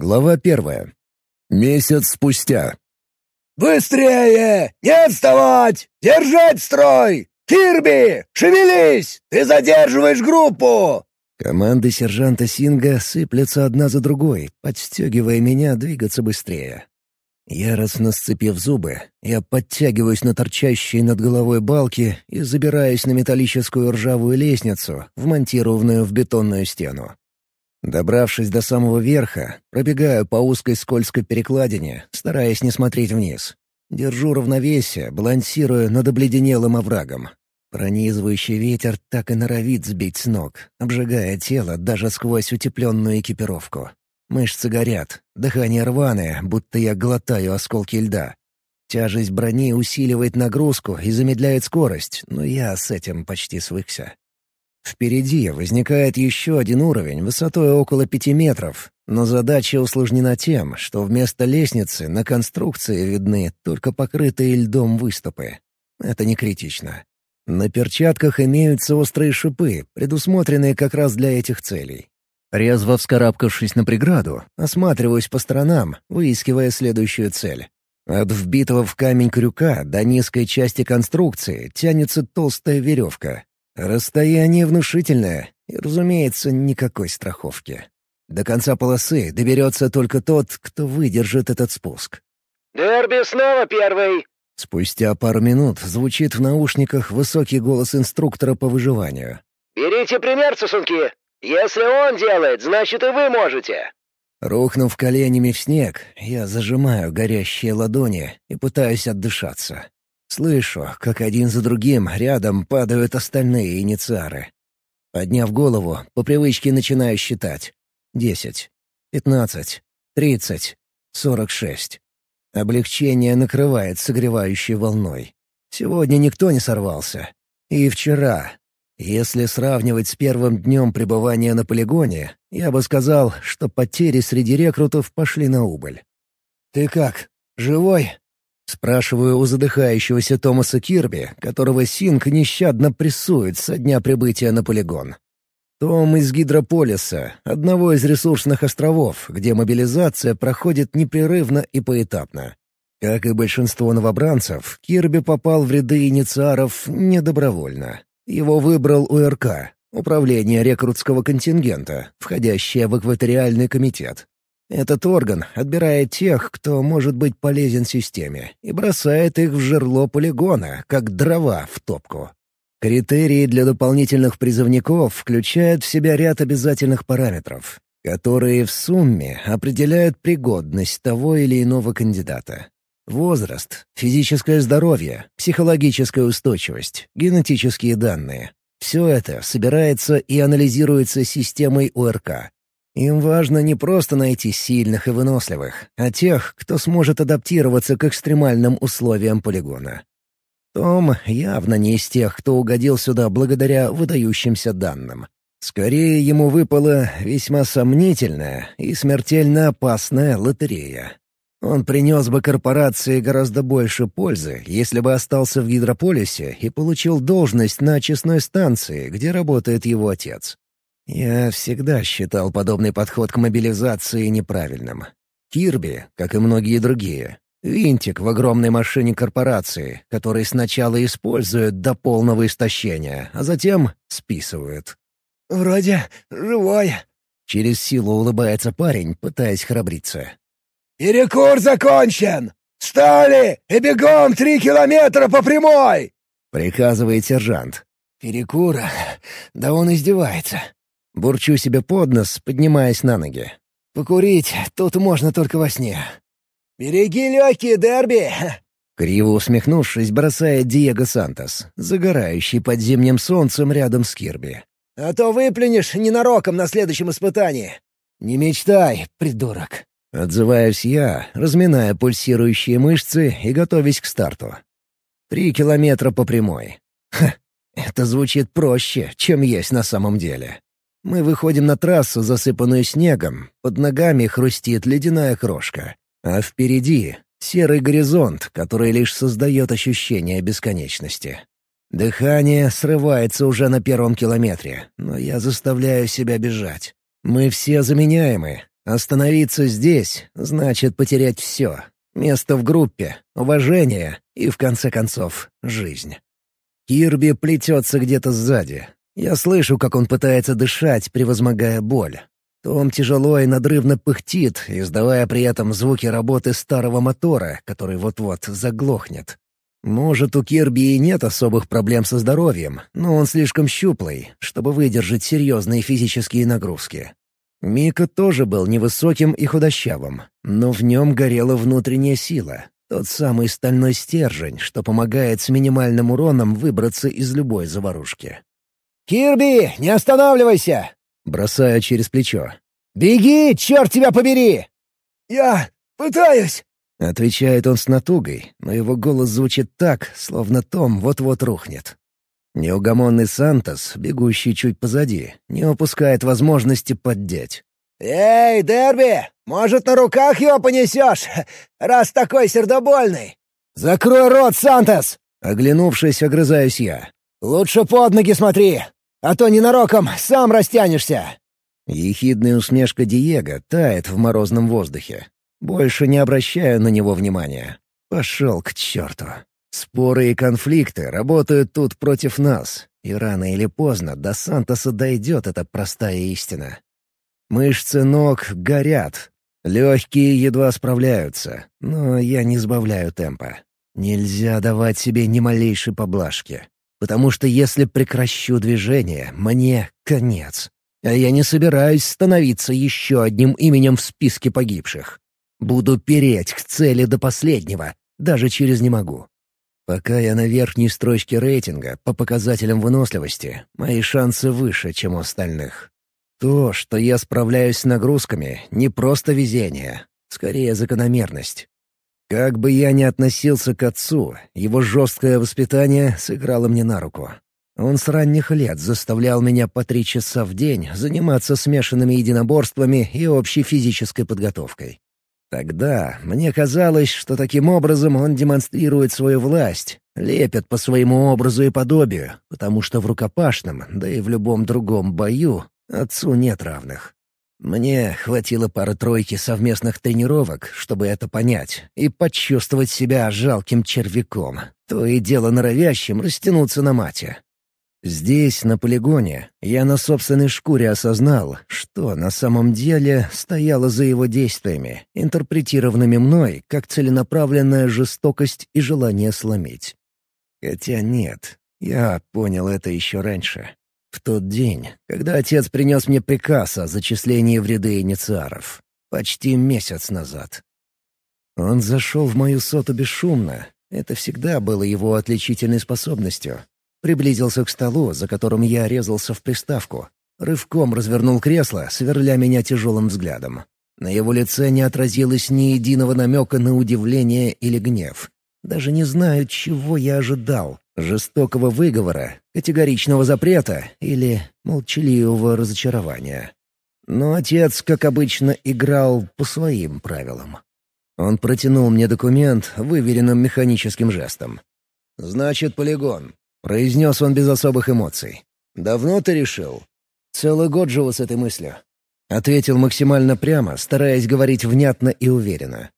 Глава первая. Месяц спустя. «Быстрее! Не отставать! Держать строй! Кирби, шевелись! Ты задерживаешь группу!» Команды сержанта Синга сыплются одна за другой, подстегивая меня двигаться быстрее. Яростно сцепив зубы, я подтягиваюсь на торчащие над головой балки и забираюсь на металлическую ржавую лестницу, вмонтированную в бетонную стену. Добравшись до самого верха, пробегаю по узкой скользкой перекладине, стараясь не смотреть вниз. Держу равновесие, балансируя над обледенелым оврагом. Пронизывающий ветер так и норовит сбить с ног, обжигая тело даже сквозь утепленную экипировку. Мышцы горят, дыхание рваное, будто я глотаю осколки льда. Тяжесть брони усиливает нагрузку и замедляет скорость, но я с этим почти свыкся. Впереди возникает еще один уровень высотой около пяти метров, но задача усложнена тем, что вместо лестницы на конструкции видны только покрытые льдом выступы. Это не критично. На перчатках имеются острые шипы, предусмотренные как раз для этих целей. Резво вскарабкавшись на преграду, осматриваюсь по сторонам, выискивая следующую цель. От вбитого в камень крюка до низкой части конструкции тянется толстая веревка, Расстояние внушительное и, разумеется, никакой страховки. До конца полосы доберется только тот, кто выдержит этот спуск. «Дерби снова первый!» Спустя пару минут звучит в наушниках высокий голос инструктора по выживанию. «Берите пример, сосунки! Если он делает, значит и вы можете!» Рухнув коленями в снег, я зажимаю горящие ладони и пытаюсь отдышаться. Слышу, как один за другим рядом падают остальные инициары. Подняв голову, по привычке начинаю считать. Десять, пятнадцать, тридцать, сорок шесть. Облегчение накрывает согревающей волной. Сегодня никто не сорвался. И вчера. Если сравнивать с первым днем пребывания на полигоне, я бы сказал, что потери среди рекрутов пошли на убыль. «Ты как? Живой?» Спрашиваю у задыхающегося Томаса Кирби, которого Синг нещадно прессует со дня прибытия на полигон. Том из Гидрополиса, одного из ресурсных островов, где мобилизация проходит непрерывно и поэтапно. Как и большинство новобранцев, Кирби попал в ряды инициаров недобровольно. Его выбрал УРК, Управление рекрутского контингента, входящее в экваториальный комитет. Этот орган отбирает тех, кто может быть полезен системе, и бросает их в жерло полигона, как дрова в топку. Критерии для дополнительных призывников включают в себя ряд обязательных параметров, которые в сумме определяют пригодность того или иного кандидата. Возраст, физическое здоровье, психологическая устойчивость, генетические данные — все это собирается и анализируется системой УРК, им важно не просто найти сильных и выносливых, а тех, кто сможет адаптироваться к экстремальным условиям полигона. Том явно не из тех, кто угодил сюда благодаря выдающимся данным. Скорее, ему выпала весьма сомнительная и смертельно опасная лотерея. Он принес бы корпорации гораздо больше пользы, если бы остался в Гидрополисе и получил должность на очистной станции, где работает его отец. Я всегда считал подобный подход к мобилизации неправильным. Кирби, как и многие другие, винтик в огромной машине корпорации, который сначала используют до полного истощения, а затем списывают. «Вроде живой», — через силу улыбается парень, пытаясь храбриться. «Перекур закончен! Встали и бегом три километра по прямой!» — приказывает сержант. «Перекура? Да он издевается. Бурчу себе под нос, поднимаясь на ноги. «Покурить тут можно только во сне». «Береги легкие, Дерби!» Криво усмехнувшись, бросает Диего Сантос, загорающий под зимним солнцем рядом с Кирби. «А то выплюнешь ненароком на следующем испытании». «Не мечтай, придурок!» Отзываюсь я, разминая пульсирующие мышцы и готовясь к старту. Три километра по прямой. Ха, это звучит проще, чем есть на самом деле. Мы выходим на трассу, засыпанную снегом, под ногами хрустит ледяная крошка. А впереди — серый горизонт, который лишь создает ощущение бесконечности. Дыхание срывается уже на первом километре, но я заставляю себя бежать. Мы все заменяемы. Остановиться здесь значит потерять все. Место в группе, уважение и, в конце концов, жизнь. Кирби плетется где-то сзади. Я слышу, как он пытается дышать, превозмогая боль. Том тяжело и надрывно пыхтит, издавая при этом звуки работы старого мотора, который вот-вот заглохнет. Может, у Кирби и нет особых проблем со здоровьем, но он слишком щуплый, чтобы выдержать серьезные физические нагрузки. Мика тоже был невысоким и худощавым, но в нем горела внутренняя сила, тот самый стальной стержень, что помогает с минимальным уроном выбраться из любой заварушки. «Кирби, не останавливайся!» — бросаю через плечо. «Беги, черт тебя побери!» «Я пытаюсь!» — отвечает он с натугой, но его голос звучит так, словно Том вот-вот рухнет. Неугомонный Сантос, бегущий чуть позади, не упускает возможности поддеть. «Эй, Дерби, может, на руках его понесешь, раз такой сердобольный?» «Закрой рот, Сантос!» — оглянувшись, огрызаюсь я. «Лучше под ноги смотри, а то ненароком сам растянешься!» Ехидная усмешка Диего тает в морозном воздухе. Больше не обращаю на него внимания. Пошел к черту. Споры и конфликты работают тут против нас, и рано или поздно до Сантоса дойдет эта простая истина. Мышцы ног горят, легкие едва справляются, но я не сбавляю темпа. Нельзя давать себе ни малейшей поблажки, потому что если прекращу движение, мне конец. А я не собираюсь становиться еще одним именем в списке погибших. Буду переть к цели до последнего, даже через «не могу». Пока я на верхней строчке рейтинга по показателям выносливости, мои шансы выше, чем у остальных. То, что я справляюсь с нагрузками, не просто везение, скорее закономерность. Как бы я ни относился к отцу, его жесткое воспитание сыграло мне на руку. Он с ранних лет заставлял меня по три часа в день заниматься смешанными единоборствами и общей физической подготовкой. Тогда мне казалось, что таким образом он демонстрирует свою власть, лепит по своему образу и подобию, потому что в рукопашном, да и в любом другом бою, отцу нет равных. Мне хватило пары-тройки совместных тренировок, чтобы это понять, и почувствовать себя жалким червяком, то и дело норовящим растянуться на мате. Здесь, на полигоне, я на собственной шкуре осознал, что на самом деле стояло за его действиями, интерпретированными мной как целенаправленная жестокость и желание сломить. Хотя нет, я понял это еще раньше. В тот день, когда отец принес мне приказ о зачислении в ряды инициаров. Почти месяц назад. Он зашел в мою соту бесшумно. Это всегда было его отличительной способностью, Приблизился к столу, за которым я резался в приставку. Рывком развернул кресло, сверля меня тяжелым взглядом. На его лице не отразилось ни единого намека на удивление или гнев. Даже не знаю, чего я ожидал. Жестокого выговора, категоричного запрета или молчаливого разочарования. Но отец, как обычно, играл по своим правилам. Он протянул мне документ, выверенным механическим жестом. «Значит, полигон. — произнес он без особых эмоций. «Давно ты решил?» «Целый год живу с этой мыслью», — ответил максимально прямо, стараясь говорить внятно и уверенно.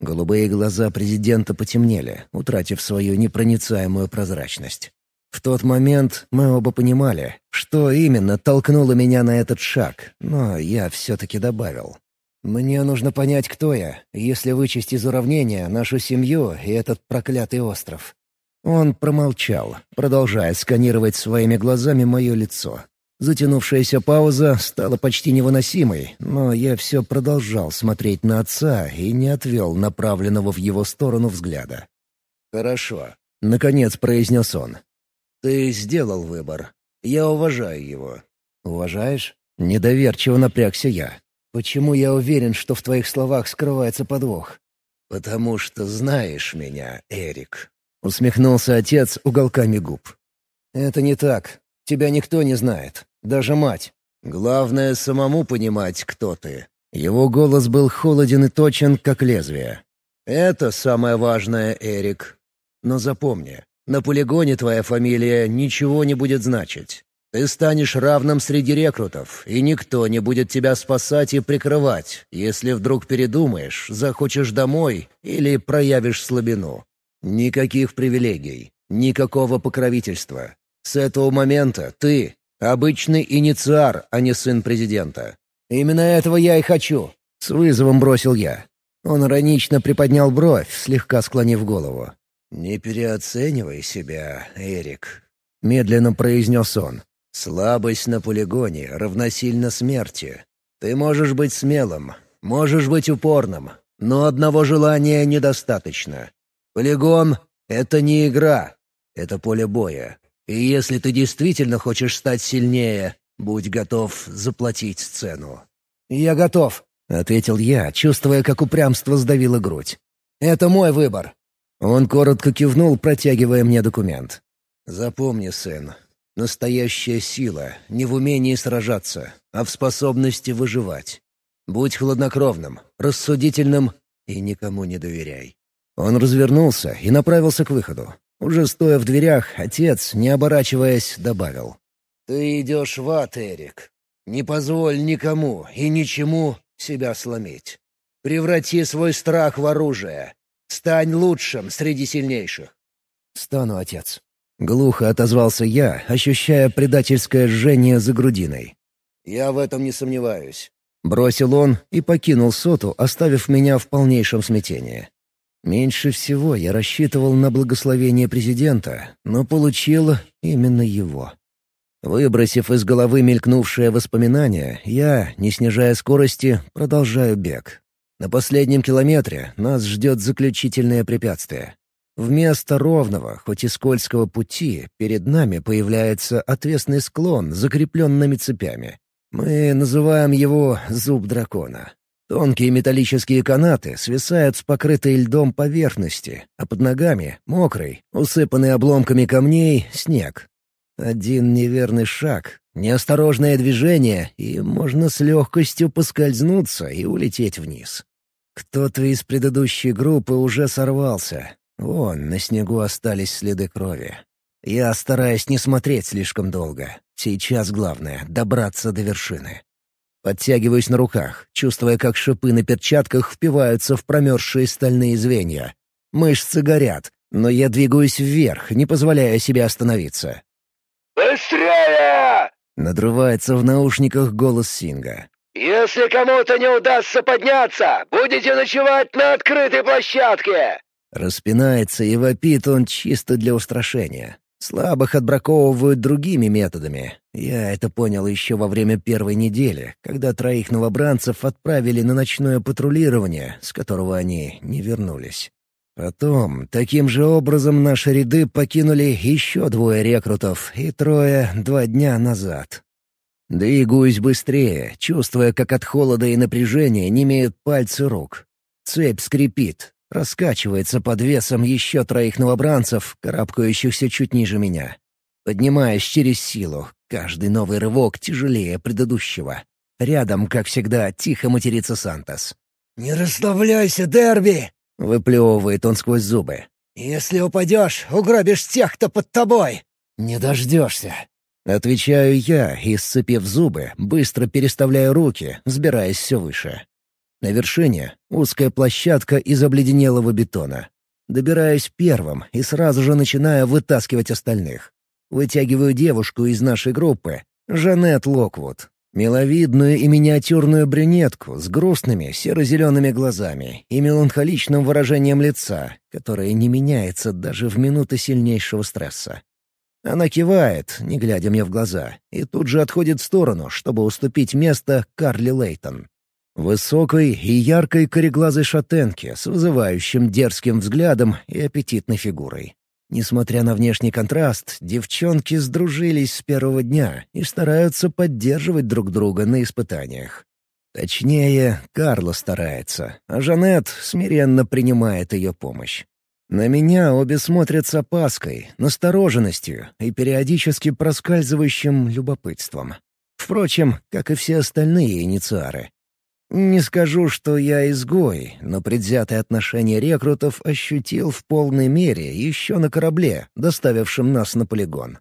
Голубые глаза президента потемнели, утратив свою непроницаемую прозрачность. В тот момент мы оба понимали, что именно толкнуло меня на этот шаг, но я все-таки добавил. «Мне нужно понять, кто я, если вычесть из уравнения нашу семью и этот проклятый остров. Он промолчал, продолжая сканировать своими глазами мое лицо. Затянувшаяся пауза стала почти невыносимой, но я все продолжал смотреть на отца и не отвел направленного в его сторону взгляда. «Хорошо», — наконец произнес он. «Ты сделал выбор. Я уважаю его». «Уважаешь?» — недоверчиво напрягся я. «Почему я уверен, что в твоих словах скрывается подвох?» «Потому что знаешь меня, Эрик», Усмехнулся отец уголками губ. «Это не так. Тебя никто не знает. Даже мать. Главное — самому понимать, кто ты». Его голос был холоден и точен, как лезвие. «Это самое важное, Эрик. Но запомни, на полигоне твоя фамилия ничего не будет значить. Ты станешь равным среди рекрутов, и никто не будет тебя спасать и прикрывать, если вдруг передумаешь, захочешь домой или проявишь слабину. Никаких привилегий, никакого покровительства. С этого момента ты — обычный инициар, а не сын президента. «Именно этого я и хочу», — с вызовом бросил я. Он иронично приподнял бровь, слегка склонив голову. «Не переоценивай себя, Эрик», — медленно произнес он. «Слабость на полигоне равносильно смерти. Ты можешь быть смелым, можешь быть упорным, но одного желания недостаточно. Полигон — это не игра, это поле боя. И если ты действительно хочешь стать сильнее, будь готов заплатить цену». «Я готов», — ответил я, чувствуя, как упрямство сдавило грудь. «Это мой выбор». Он коротко кивнул, протягивая мне документ. «Запомни, сын, настоящая сила не в умении сражаться, а в способности выживать. Будь хладнокровным, рассудительным и никому не доверяй». Он развернулся и направился к выходу. Уже стоя в дверях, отец, не оборачиваясь, добавил. «Ты идешь в ад, Эрик. Не позволь никому и ничему себя сломить. Преврати свой страх в оружие. Стань лучшим среди сильнейших». «Стану, отец». Глухо отозвался я, ощущая предательское жжение за грудиной. «Я в этом не сомневаюсь». Бросил он и покинул соту, оставив меня в полнейшем смятении. Меньше всего я рассчитывал на благословение президента, но получил именно его. Выбросив из головы мелькнувшее воспоминание, я, не снижая скорости, продолжаю бег. На последнем километре нас ждет заключительное препятствие. Вместо ровного, хоть и скользкого пути, перед нами появляется отвесный склон с закрепленными цепями. Мы называем его «зуб дракона». Тонкие металлические канаты свисают с покрытой льдом поверхности, а под ногами — мокрый, усыпанный обломками камней, снег. Один неверный шаг, неосторожное движение, и можно с легкостью поскользнуться и улететь вниз. Кто-то из предыдущей группы уже сорвался. Вон, на снегу остались следы крови. Я стараюсь не смотреть слишком долго. Сейчас главное — добраться до вершины. Подтягиваюсь на руках, чувствуя, как шипы на перчатках впиваются в промерзшие стальные звенья. Мышцы горят, но я двигаюсь вверх, не позволяя себе остановиться. «Быстрее!» — надрывается в наушниках голос Синга. «Если кому-то не удастся подняться, будете ночевать на открытой площадке!» Распинается и вопит он чисто для устрашения. Слабых отбраковывают другими методами. Я это понял еще во время первой недели, когда троих новобранцев отправили на ночное патрулирование, с которого они не вернулись. Потом, таким же образом, наши ряды покинули еще двое рекрутов и трое два дня назад. Двигаюсь быстрее, чувствуя, как от холода и напряжения немеют пальцы рук. Цепь скрипит, раскачивается под весом еще троих новобранцев, карабкающихся чуть ниже меня. Поднимаюсь через силу, каждый новый рывок тяжелее предыдущего. Рядом, как всегда, тихо матерится Сантос. «Не расслабляйся, Дерби!» — выплевывает он сквозь зубы. «Если упадешь, угробишь тех, кто под тобой. Не дождешься». Отвечаю я и, сцепив зубы, быстро переставляю руки, взбираясь все выше. На вершине — узкая площадка из обледенелого бетона. Добираюсь первым и сразу же начинаю вытаскивать остальных. Вытягиваю девушку из нашей группы, Жанет Локвуд, Миловидную и миниатюрную брюнетку с грустными серо-зелеными глазами и меланхоличным выражением лица, которое не меняется даже в минуты сильнейшего стресса. Она кивает, не глядя мне в глаза, и тут же отходит в сторону, чтобы уступить место Карли Лейтон. Высокой и яркой кореглазой шатенке с вызывающим дерзким взглядом и аппетитной фигурой. Несмотря на внешний контраст, девчонки сдружились с первого дня и стараются поддерживать друг друга на испытаниях. Точнее, Карла старается, а Жанет смиренно принимает ее помощь. На меня обе смотрят с опаской, настороженностью и периодически проскальзывающим любопытством. Впрочем, как и все остальные инициары. Не скажу, что я изгой, но предвзятое отношение рекрутов ощутил в полной мере еще на корабле, доставившем нас на полигон.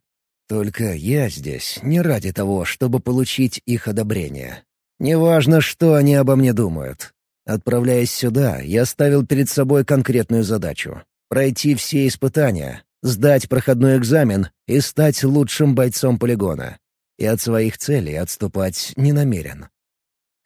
Только я здесь не ради того, чтобы получить их одобрение. Неважно, что они обо мне думают. Отправляясь сюда, я ставил перед собой конкретную задачу — пройти все испытания, сдать проходной экзамен и стать лучшим бойцом полигона. И от своих целей отступать не намерен.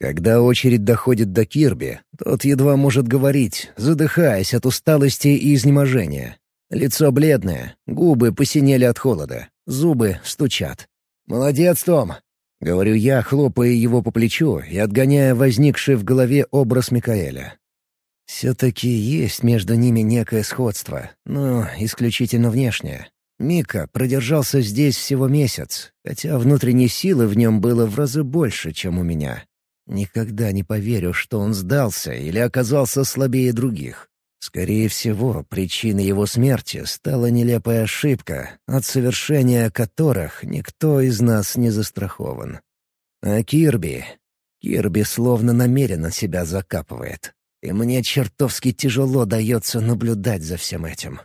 Когда очередь доходит до Кирби, тот едва может говорить, задыхаясь от усталости и изнеможения. Лицо бледное, губы посинели от холода, зубы стучат. «Молодец, Том!» — говорю я, хлопая его по плечу и отгоняя возникший в голове образ Микаэля. Все-таки есть между ними некое сходство, но исключительно внешнее. Мика продержался здесь всего месяц, хотя внутренней силы в нем было в разы больше, чем у меня. Никогда не поверю, что он сдался или оказался слабее других. Скорее всего, причиной его смерти стала нелепая ошибка, от совершения которых никто из нас не застрахован. А Кирби... Кирби словно намеренно себя закапывает. И мне чертовски тяжело дается наблюдать за всем этим.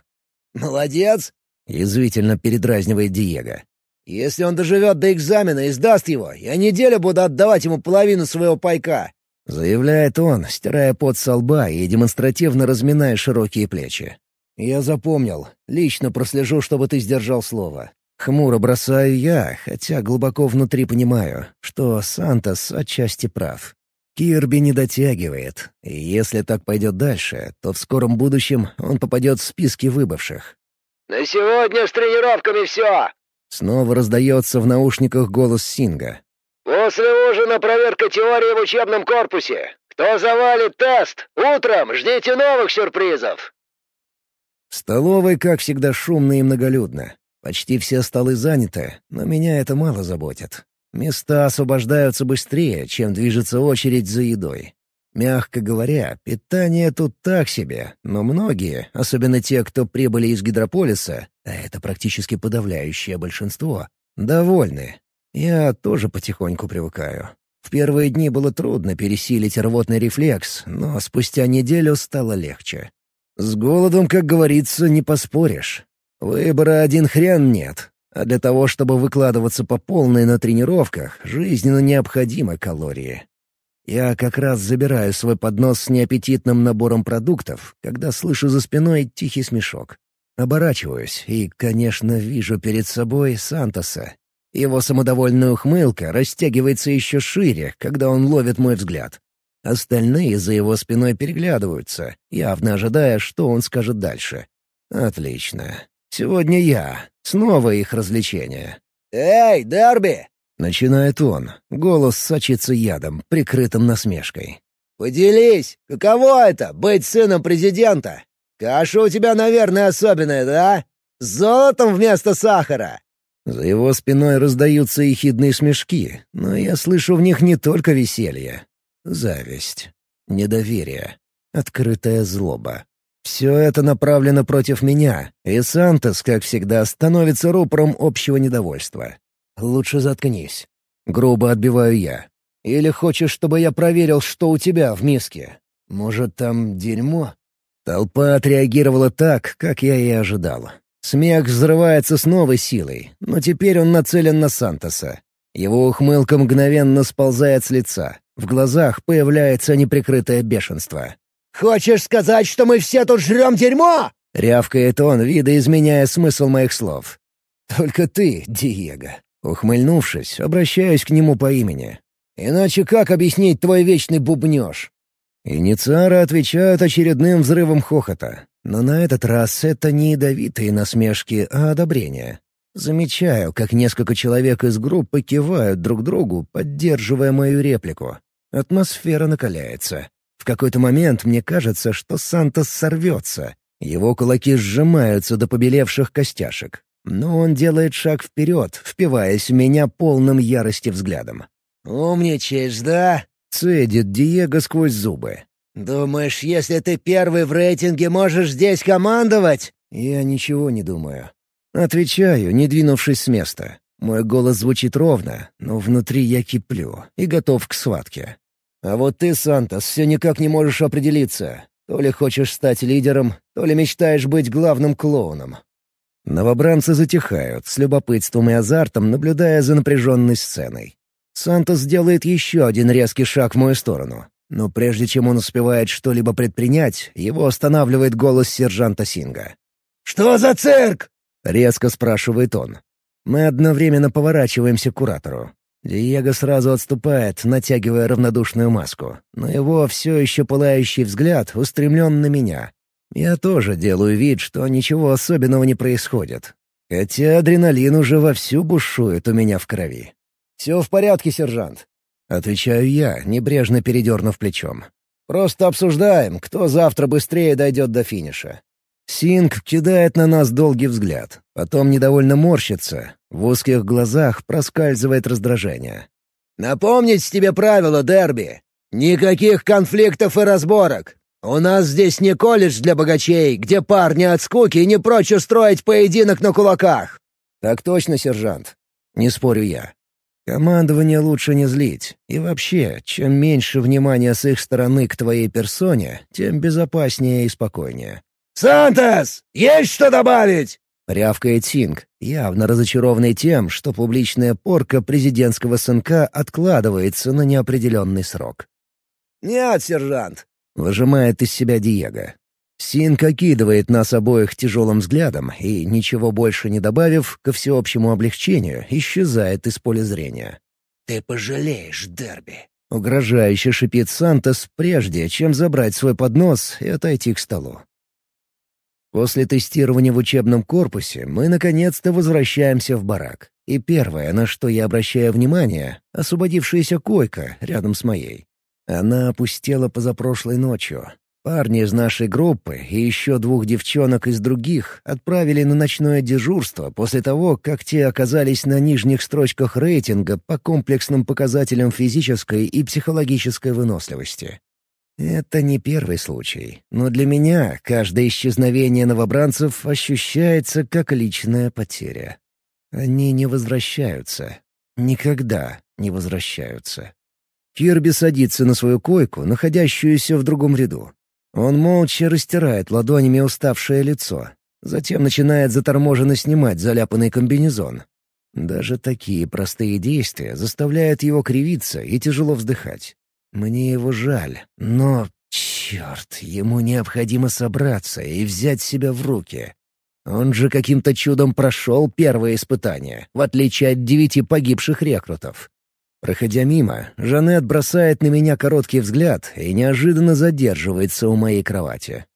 «Молодец!» — язвительно передразнивает Диего. «Если он доживет до экзамена и сдаст его, я неделю буду отдавать ему половину своего пайка. — заявляет он, стирая пот со лба и демонстративно разминая широкие плечи. «Я запомнил. Лично прослежу, чтобы ты сдержал слово. Хмуро бросаю я, хотя глубоко внутри понимаю, что Сантос отчасти прав. Кирби не дотягивает, и если так пойдет дальше, то в скором будущем он попадет в списки выбывших. «На сегодня с тренировками все!» Снова раздается в наушниках голос Синга. «После ужина проверка теории в учебном корпусе. Кто завалит тест, утром ждите новых сюрпризов!» В столовой, как всегда, шумно и многолюдно. Почти все столы заняты, но меня это мало заботит. Места освобождаются быстрее, чем движется очередь за едой. Мягко говоря, питание тут так себе, но многие, особенно те, кто прибыли из гидрополиса, а это практически подавляющее большинство, довольны. Я тоже потихоньку привыкаю. В первые дни было трудно пересилить рвотный рефлекс, но спустя неделю стало легче. С голодом, как говорится, не поспоришь. Выбора один хрен нет, а для того, чтобы выкладываться по полной на тренировках, жизненно необходимы калории. Я как раз забираю свой поднос с неаппетитным набором продуктов, когда слышу за спиной тихий смешок. Оборачиваюсь и, конечно, вижу перед собой Сантоса, его самодовольная ухмылка растягивается еще шире, когда он ловит мой взгляд. Остальные за его спиной переглядываются, явно ожидая, что он скажет дальше. «Отлично. Сегодня я. Снова их развлечение». «Эй, Дерби!» — начинает он. Голос сочится ядом, прикрытым насмешкой. «Поделись, каково это — быть сыном президента? Каша у тебя, наверное, особенная, да? С золотом вместо сахара!» За его спиной раздаются ехидные смешки, но я слышу в них не только веселье. Зависть, недоверие, открытая злоба. Все это направлено против меня, и Сантос, как всегда, становится рупором общего недовольства. «Лучше заткнись». Грубо отбиваю я. «Или хочешь, чтобы я проверил, что у тебя в миске? Может, там дерьмо?» Толпа отреагировала так, как я и ожидал. Смех взрывается с новой силой, но теперь он нацелен на Сантоса. Его ухмылка мгновенно сползает с лица. В глазах появляется неприкрытое бешенство. «Хочешь сказать, что мы все тут жрем дерьмо?» — рявкает он, видоизменяя смысл моих слов. «Только ты, Диего». Ухмыльнувшись, обращаюсь к нему по имени. «Иначе как объяснить твой вечный бубнёж?» Инициары отвечают очередным взрывом хохота. Но на этот раз это не ядовитые насмешки, а одобрение. Замечаю, как несколько человек из группы кивают друг другу, поддерживая мою реплику. Атмосфера накаляется. В какой-то момент мне кажется, что Сантос сорвется. Его кулаки сжимаются до побелевших костяшек. Но он делает шаг вперед, впиваясь в меня полным ярости взглядом. «Умничаешь, да?» — цедит Диего сквозь зубы. «Думаешь, если ты первый в рейтинге, можешь здесь командовать?» «Я ничего не думаю». Отвечаю, не двинувшись с места. Мой голос звучит ровно, но внутри я киплю и готов к схватке. А вот ты, Сантос, все никак не можешь определиться. То ли хочешь стать лидером, то ли мечтаешь быть главным клоуном. Новобранцы затихают, с любопытством и азартом наблюдая за напряженной сценой. Сантос делает еще один резкий шаг в мою сторону. Но прежде чем он успевает что-либо предпринять, его останавливает голос сержанта Синга. «Что за цирк?» — резко спрашивает он. Мы одновременно поворачиваемся к куратору. Диего сразу отступает, натягивая равнодушную маску, но его все еще пылающий взгляд устремлен на меня. Я тоже делаю вид, что ничего особенного не происходит. Хотя адреналин уже вовсю бушует у меня в крови. «Все в порядке, сержант», — отвечаю я, небрежно передернув плечом. «Просто обсуждаем, кто завтра быстрее дойдет до финиша». Синг кидает на нас долгий взгляд, потом недовольно морщится. В узких глазах проскальзывает раздражение. «Напомнить тебе правила, Дерби. Никаких конфликтов и разборок. У нас здесь не колледж для богачей, где парни от скуки не прочь устроить поединок на кулаках». «Так точно, сержант». Не спорю я. Командование лучше не злить. И вообще, чем меньше внимания с их стороны к твоей персоне, тем безопаснее и спокойнее. «Сантос, есть что добавить?» — рявкает Синг, явно разочарованный тем, что публичная порка президентского сынка откладывается на неопределенный срок. «Нет, сержант», — выжимает из себя Диего. Синг окидывает нас обоих тяжелым взглядом и, ничего больше не добавив, ко всеобщему облегчению, исчезает из поля зрения. «Ты пожалеешь, Дерби», — угрожающе шипит Сантос, прежде чем забрать свой поднос и отойти к столу. После тестирования в учебном корпусе мы наконец-то возвращаемся в барак. И первое, на что я обращаю внимание — освободившаяся койка рядом с моей. Она опустела позапрошлой ночью. Парни из нашей группы и еще двух девчонок из других отправили на ночное дежурство после того, как те оказались на нижних строчках рейтинга по комплексным показателям физической и психологической выносливости. Это не первый случай, но для меня каждое исчезновение новобранцев ощущается как личная потеря. Они не возвращаются. Никогда не возвращаются. Кирби садится на свою койку, находящуюся в другом ряду. Он молча растирает ладонями уставшее лицо. Затем начинает заторможенно снимать заляпанный комбинезон. Даже такие простые действия заставляют его кривиться и тяжело вздыхать. Мне его жаль, но, черт, ему необходимо собраться и взять себя в руки. Он же каким-то чудом прошел первое испытание, в отличие от девяти погибших рекрутов. Проходя мимо, Жанет бросает на меня короткий взгляд и неожиданно задерживается у моей кровати.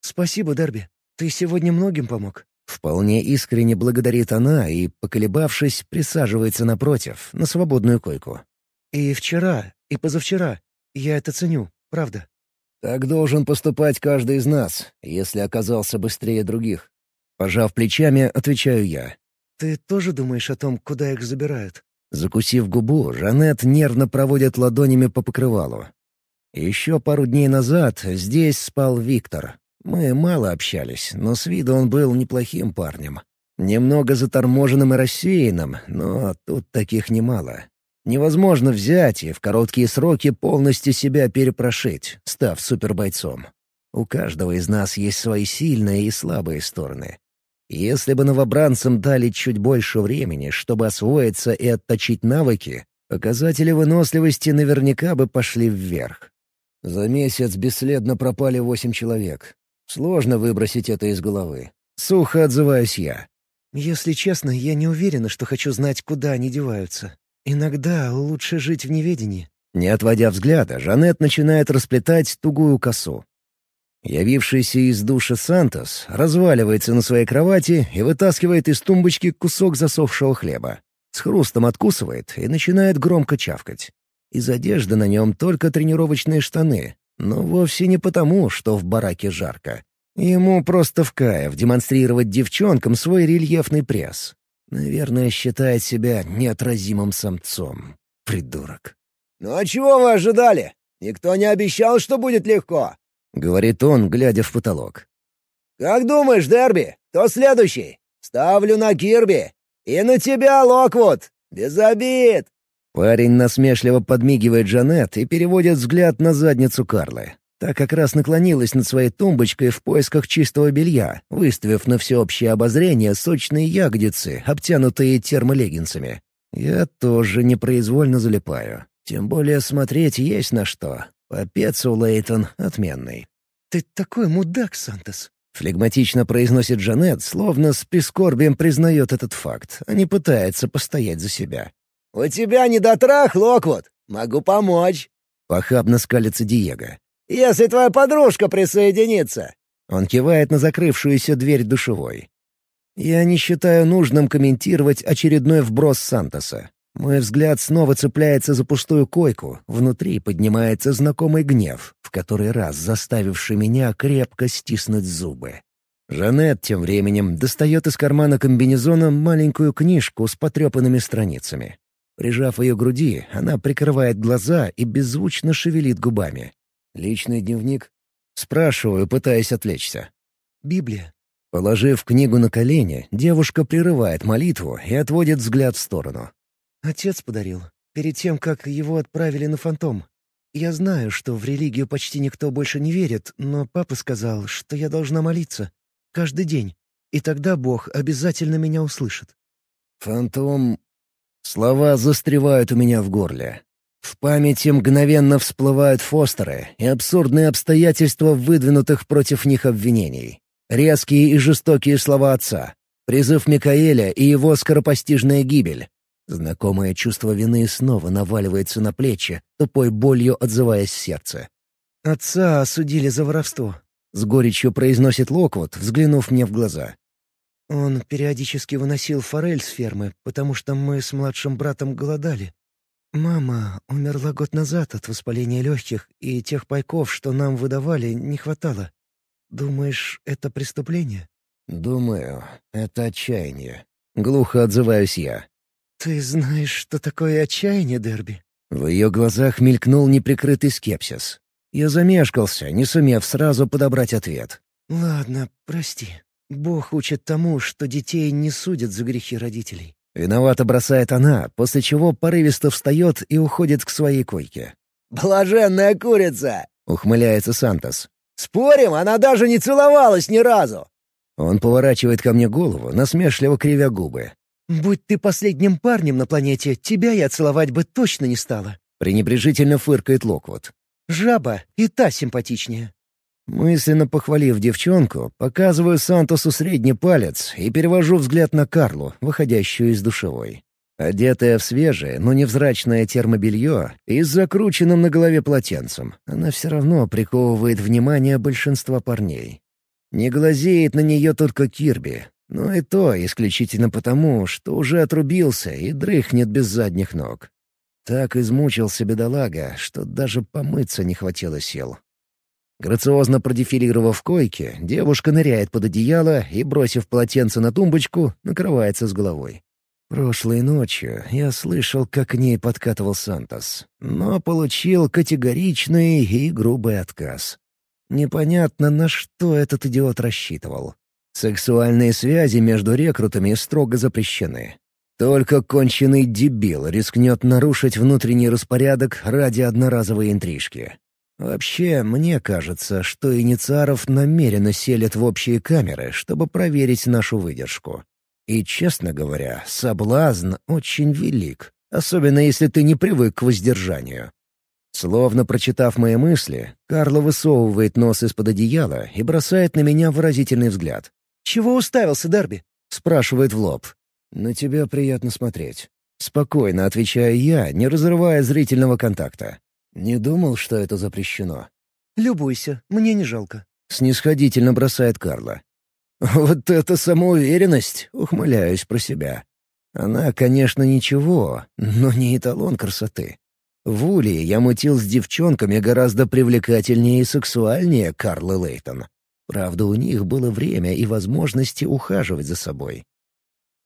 «Спасибо, Дерби. Ты сегодня многим помог». Вполне искренне благодарит она и, поколебавшись, присаживается напротив, на свободную койку. «И вчера, и позавчера. Я это ценю, правда». «Так должен поступать каждый из нас, если оказался быстрее других». Пожав плечами, отвечаю я. «Ты тоже думаешь о том, куда их забирают?» Закусив губу, Жанет нервно проводит ладонями по покрывалу. Еще пару дней назад здесь спал Виктор. Мы мало общались, но с виду он был неплохим парнем. Немного заторможенным и рассеянным, но тут таких немало. Невозможно взять и в короткие сроки полностью себя перепрошить, став супербойцом. У каждого из нас есть свои сильные и слабые стороны. Если бы новобранцам дали чуть больше времени, чтобы освоиться и отточить навыки, показатели выносливости наверняка бы пошли вверх. За месяц бесследно пропали восемь человек. Сложно выбросить это из головы. Сухо отзываюсь я. «Если честно, я не уверена, что хочу знать, куда они деваются. Иногда лучше жить в неведении». Не отводя взгляда, Жанет начинает расплетать тугую косу. Явившийся из душа Сантос разваливается на своей кровати и вытаскивает из тумбочки кусок засохшего хлеба. С хрустом откусывает и начинает громко чавкать. Из одежды на нем только тренировочные штаны, но вовсе не потому, что в бараке жарко. Ему просто в кайф демонстрировать девчонкам свой рельефный пресс. Наверное, считает себя неотразимым самцом. Придурок. «Ну а чего вы ожидали? Никто не обещал, что будет легко», — говорит он, глядя в потолок. «Как думаешь, Дерби, кто следующий? Ставлю на Кирби. И на тебя, Локвуд. Без обид!» Парень насмешливо подмигивает Джанет и переводит взгляд на задницу Карлы. Та как раз наклонилась над своей тумбочкой в поисках чистого белья, выставив на всеобщее обозрение сочные ягодицы, обтянутые термолеггинсами. Я тоже непроизвольно залипаю. Тем более смотреть есть на что. Попец у Лейтон отменный. «Ты такой мудак, Сантос!» — флегматично произносит Жанет, словно с прискорбием признает этот факт, а не пытается постоять за себя. «У тебя недотрах, Локвуд! Могу помочь!» — похабно скалится Диего. «Если твоя подружка присоединится!» Он кивает на закрывшуюся дверь душевой. Я не считаю нужным комментировать очередной вброс Сантоса. Мой взгляд снова цепляется за пустую койку, внутри поднимается знакомый гнев, в который раз заставивший меня крепко стиснуть зубы. Жанет тем временем достает из кармана комбинезона маленькую книжку с потрепанными страницами. Прижав ее к груди, она прикрывает глаза и беззвучно шевелит губами. «Личный дневник?» Спрашиваю, пытаясь отвлечься. «Библия». Положив книгу на колени, девушка прерывает молитву и отводит взгляд в сторону. «Отец подарил, перед тем, как его отправили на фантом. Я знаю, что в религию почти никто больше не верит, но папа сказал, что я должна молиться. Каждый день. И тогда Бог обязательно меня услышит». «Фантом...» Слова застревают у меня в горле. В памяти мгновенно всплывают Фостеры и абсурдные обстоятельства выдвинутых против них обвинений. Резкие и жестокие слова отца. Призыв Микаэля и его скоропостижная гибель. Знакомое чувство вины снова наваливается на плечи, тупой болью отзываясь в сердце. «Отца осудили за воровство», — с горечью произносит Локвуд, взглянув мне в глаза. «Он периодически выносил форель с фермы, потому что мы с младшим братом голодали. «Мама умерла год назад от воспаления легких, и тех пайков, что нам выдавали, не хватало. Думаешь, это преступление?» «Думаю, это отчаяние». Глухо отзываюсь я. «Ты знаешь, что такое отчаяние, Дерби?» В ее глазах мелькнул неприкрытый скепсис. Я замешкался, не сумев сразу подобрать ответ. «Ладно, прости. Бог учит тому, что детей не судят за грехи родителей. Виновато бросает она, после чего порывисто встает и уходит к своей койке. «Блаженная курица!» — ухмыляется Сантос. «Спорим, она даже не целовалась ни разу!» Он поворачивает ко мне голову, насмешливо кривя губы. «Будь ты последним парнем на планете, тебя я целовать бы точно не стала!» пренебрежительно фыркает Локвуд. «Жаба и та симпатичнее!» Мысленно похвалив девчонку, показываю Сантосу средний палец и перевожу взгляд на Карлу, выходящую из душевой. Одетая в свежее, но невзрачное термобелье и с закрученным на голове полотенцем, она все равно приковывает внимание большинства парней. Не глазеет на нее только Кирби, но и то исключительно потому, что уже отрубился и дрыхнет без задних ног. Так измучился бедолага, что даже помыться не хватило сил. Грациозно продефилировав койке, девушка ныряет под одеяло и, бросив полотенце на тумбочку, накрывается с головой. Прошлой ночью я слышал, как к ней подкатывал Сантос, но получил категоричный и грубый отказ. Непонятно, на что этот идиот рассчитывал. Сексуальные связи между рекрутами строго запрещены. Только конченый дебил рискнет нарушить внутренний распорядок ради одноразовой интрижки. Вообще, мне кажется, что инициаров намеренно селят в общие камеры, чтобы проверить нашу выдержку. И, честно говоря, соблазн очень велик, особенно если ты не привык к воздержанию. Словно прочитав мои мысли, Карло высовывает нос из-под одеяла и бросает на меня выразительный взгляд. «Чего уставился, Дерби?» — спрашивает в лоб. «На тебя приятно смотреть». Спокойно отвечаю я, не разрывая зрительного контакта. «Не думал, что это запрещено». «Любуйся, мне не жалко», — снисходительно бросает Карла. «Вот это самоуверенность!» — ухмыляюсь про себя. Она, конечно, ничего, но не эталон красоты. В Уле я мутил с девчонками гораздо привлекательнее и сексуальнее Карлы Лейтон. Правда, у них было время и возможности ухаживать за собой.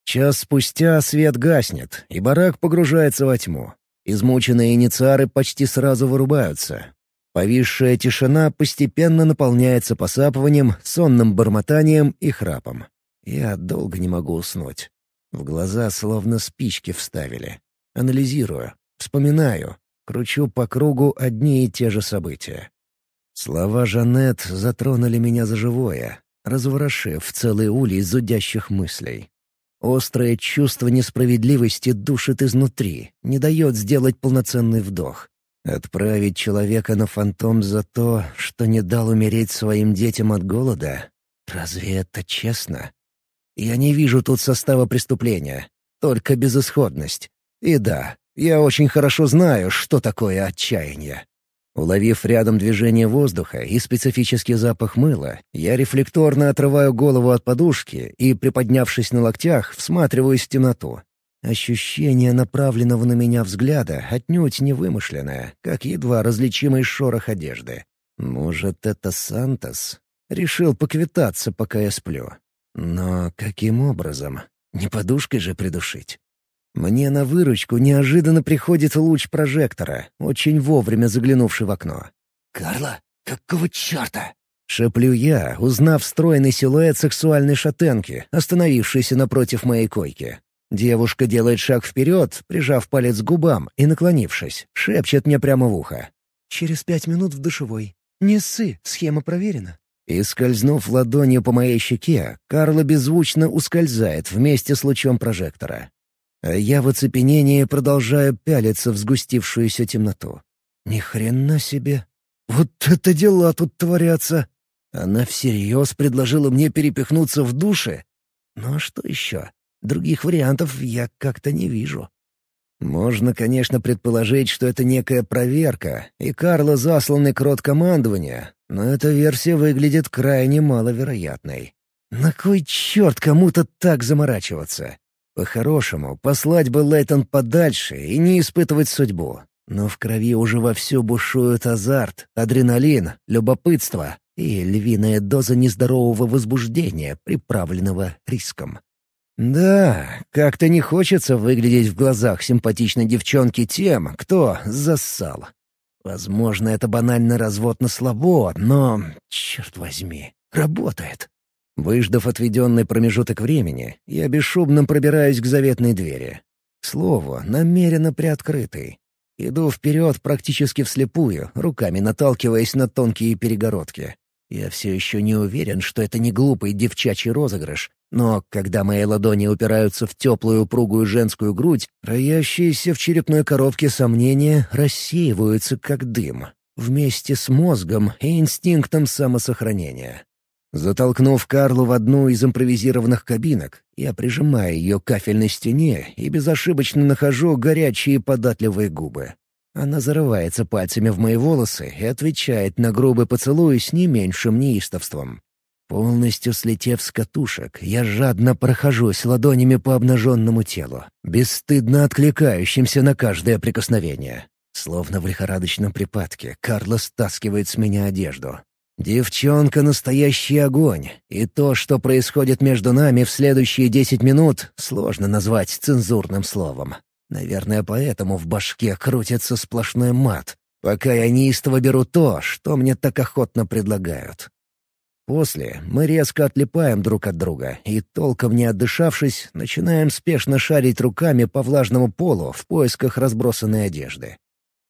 Час спустя свет гаснет, и барак погружается во тьму. Измученные инициары почти сразу вырубаются. Повисшая тишина постепенно наполняется посапыванием, сонным бормотанием и храпом. Я долго не могу уснуть. В глаза словно спички вставили. Анализирую, вспоминаю, кручу по кругу одни и те же события. Слова Жанет затронули меня за живое, разворошив целый улей зудящих мыслей. Острое чувство несправедливости душит изнутри, не дает сделать полноценный вдох. Отправить человека на фантом за то, что не дал умереть своим детям от голода? Разве это честно? Я не вижу тут состава преступления, только безысходность. И да, я очень хорошо знаю, что такое отчаяние. Уловив рядом движение воздуха и специфический запах мыла, я рефлекторно отрываю голову от подушки и, приподнявшись на локтях, всматриваюсь в темноту. Ощущение направленного на меня взгляда отнюдь не вымышленное, как едва различимый шорох одежды. Может, это Сантос? Решил поквитаться, пока я сплю. Но каким образом? Не подушкой же придушить. Мне на выручку неожиданно приходит луч прожектора, очень вовремя заглянувший в окно. «Карла, какого черта?» — шеплю я, узнав стройный силуэт сексуальной шатенки, остановившейся напротив моей койки. Девушка делает шаг вперед, прижав палец к губам и наклонившись, шепчет мне прямо в ухо. «Через пять минут в душевой. Не ссы, схема проверена». И, скользнув ладонью по моей щеке, Карла беззвучно ускользает вместе с лучом прожектора. Я в оцепенении продолжаю пялиться в сгустившуюся темноту. Ни хрена себе! Вот это дела тут творятся! Она всерьез предложила мне перепихнуться в душе? Ну а что еще? Других вариантов я как-то не вижу. Можно, конечно, предположить, что это некая проверка, и Карла засланный крот командования, но эта версия выглядит крайне маловероятной. На кой черт кому-то так заморачиваться? По-хорошему, послать бы Лейтон подальше и не испытывать судьбу. Но в крови уже вовсю бушуют азарт, адреналин, любопытство и львиная доза нездорового возбуждения, приправленного риском. Да, как-то не хочется выглядеть в глазах симпатичной девчонки тем, кто зассал. Возможно, это банальный развод на слабо, но, черт возьми, работает. Выждав отведенный промежуток времени, я бесшумно пробираюсь к заветной двери. К слову, намеренно приоткрытой. Иду вперед практически вслепую, руками наталкиваясь на тонкие перегородки. Я все еще не уверен, что это не глупый девчачий розыгрыш, но когда мои ладони упираются в теплую упругую женскую грудь, роящиеся в черепной коробке сомнения рассеиваются как дым, вместе с мозгом и инстинктом самосохранения. Затолкнув Карлу в одну из импровизированных кабинок, я прижимаю ее к кафельной стене и безошибочно нахожу горячие податливые губы. Она зарывается пальцами в мои волосы и отвечает на грубый поцелуй с не меньшим неистовством. Полностью слетев с катушек, я жадно прохожусь ладонями по обнаженному телу, бесстыдно откликающимся на каждое прикосновение. Словно в лихорадочном припадке, Карла стаскивает с меня одежду, Девчонка — настоящий огонь, и то, что происходит между нами в следующие десять минут, сложно назвать цензурным словом. Наверное, поэтому в башке крутится сплошной мат, пока я неистово беру то, что мне так охотно предлагают. После мы резко отлипаем друг от друга и, толком не отдышавшись, начинаем спешно шарить руками по влажному полу в поисках разбросанной одежды.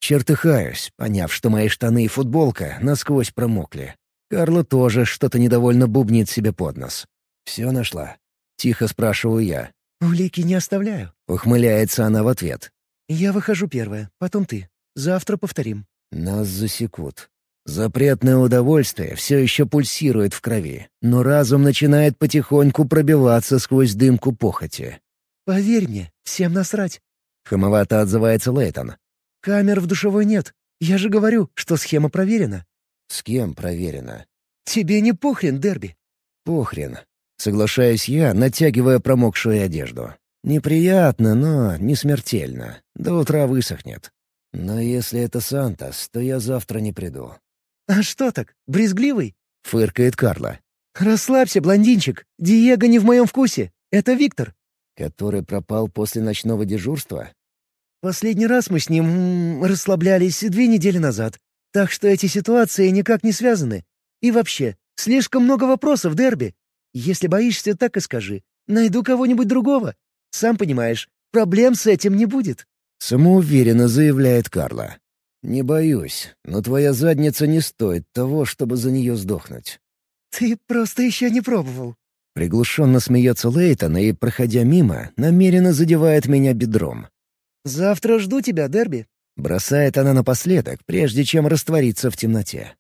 Чертыхаюсь, поняв, что мои штаны и футболка насквозь промокли. Карла тоже что-то недовольно бубнит себе под нос. «Все нашла?» — тихо спрашиваю я. «Улики не оставляю», — ухмыляется она в ответ. «Я выхожу первая, потом ты. Завтра повторим». Нас засекут. Запретное удовольствие все еще пульсирует в крови, но разум начинает потихоньку пробиваться сквозь дымку похоти. «Поверь мне, всем насрать», — хамовато отзывается Лейтон. Камер в душевой нет. Я же говорю, что схема проверена». «С кем проверена?» «Тебе не похрен, Дерби?» «Похрен». Соглашаюсь я, натягивая промокшую одежду. Неприятно, но не смертельно. До утра высохнет. Но если это Сантос, то я завтра не приду. «А что так, брезгливый?» — фыркает Карла. «Расслабься, блондинчик. Диего не в моем вкусе. Это Виктор». «Который пропал после ночного дежурства?» Последний раз мы с ним расслаблялись две недели назад, так что эти ситуации никак не связаны. И вообще, слишком много вопросов, Дерби. Если боишься, так и скажи. Найду кого-нибудь другого. Сам понимаешь, проблем с этим не будет». Самоуверенно заявляет Карла. «Не боюсь, но твоя задница не стоит того, чтобы за нее сдохнуть». «Ты просто еще не пробовал». Приглушенно смеется Лейтон и, проходя мимо, намеренно задевает меня бедром. «Завтра жду тебя, Дерби». Бросает она напоследок, прежде чем раствориться в темноте.